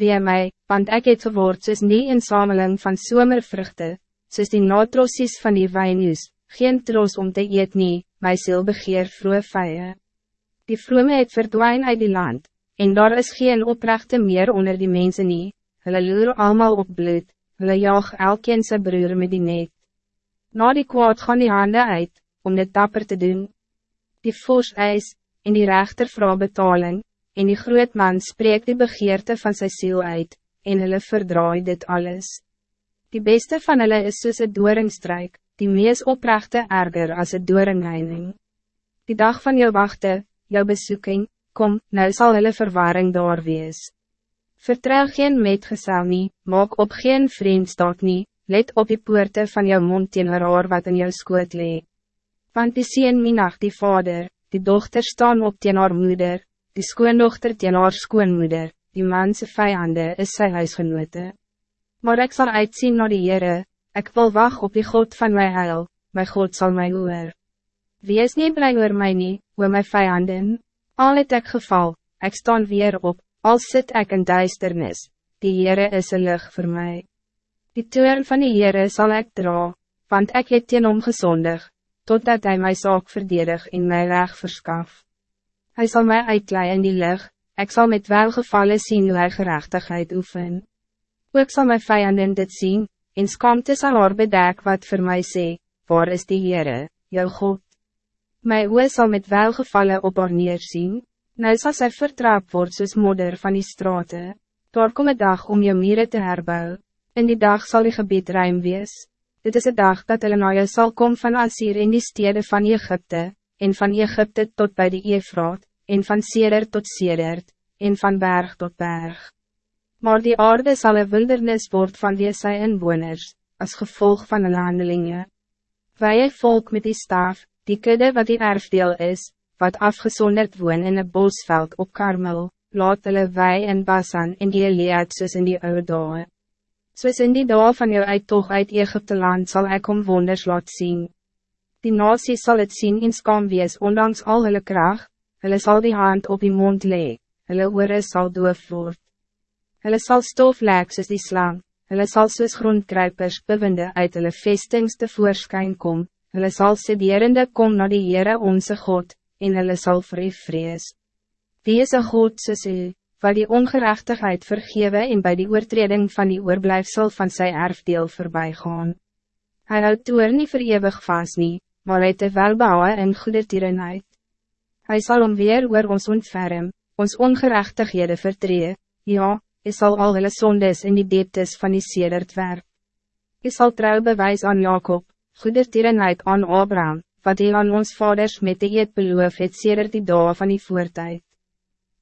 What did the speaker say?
Wee my, want ek het geword soos nie insameling van somervruchten, soos die natrossies van die wijnhuis, geen tros om te eet nie, my ziel begeer vroe vije. Die vrome het verdwijn uit die land, en daar is geen oprechte meer onder die mensen nie, hulle loer allemaal op bloed, hulle jaag elkeen sy broer met die net. Na die kwaad gaan die handen uit, om dit dapper te doen. Die vos eis, en die rechter vrouw betaling, en die groot man spreekt die begeerte van zijn ziel uit, en hulle verdraai dit alles. Die beste van hulle is soos een doringstrijk, die mees oprechte erger als een doringheining. Die dag van jou wachten, jou bezoeking, kom, nou zal hulle verwaring daar wees. Vertrouw geen metgezel nie, maak op geen vreemdstaat nie, let op die poorte van jou mond teen haar wat in jou skoot lee. Want die sien minag die vader, die dochter staan op teen haar moeder, die skoondochter teen haar skoonmoeder, die manse vijanden is sy huisgenote. Maar ik zal uitzien naar die Heere, ik wil wacht op die God van mijn heil, my God zal mij hoor. Wie is niet blij oor my nie, oor my vijanden? Al het ek geval, ik staan weer op, al zit ik in duisternis, die Heere is een lucht voor mij. Die toern van die Heere zal ik dra, want ik het teen omgezondig, totdat hij mij zaak verdedig in mijn reg verskaf. Hij zal mij uitkleien in die lucht, ik zal met welgevallen zien hoe hij gerechtigheid oefen. Ook zal mijn vijanden dit zien, en schaamte sal haar bedek wat voor mij sê, waar is die Heere, jou God? My oe sal met welgevallen op haar neerzien, nou sal sy vertraap word soos modder van die straten. Daar kom een dag om jou mieren te herbouwen. in die dag zal die gebied ruim wees. Dit is een dag dat hulle na jou sal kom van Assyr in die steden van Egypte, en van Egypte tot bij de Efraat, en van Seder tot Seder, en van berg tot berg. Maar die aarde zal een wildernis worden van die sy inwoners, als gevolg van een handelingen. Wij volk met die staaf, die kudde wat die erfdeel is, wat afgezonderd woon in een bosveld op Karmel, laat hulle wij in Basan in die Eliad soos in die oude dae. Soos in die dae van jou uittocht uit Egypte land zal ik om wonders laat zien. Die nasie zal het zien in skam wees ondanks al hulle kracht, hulle sal die hand op die mond lee, hulle oore sal doof word. Hulle sal stof lek soos die slang, hulle sal soos grondkruipers bewinde uit hulle vestings te voorschijn kom, hulle sal sederende kom na die Heere onze God, en hulle sal vir u vrees. Wie is een God soos u, wat die ongerechtigheid vergewe en bij die oortreding van die oorblijfsel van sy erfdeel voorbij gaan. Hy houdt toer nie vir eeuwig vast nie, maar hy te welbouwe en goede tierenheid. Hij zal om weer oor ons ontferm, ons ongerechtighede vertree, ja, hy sal al hulle sondes in die dieptes van die sedert werp. Hy sal trouw bewys aan Jacob, goede tierenheid aan Abraham, wat hy aan ons vaders met de eed beloof het sedert die dag van die voertijd.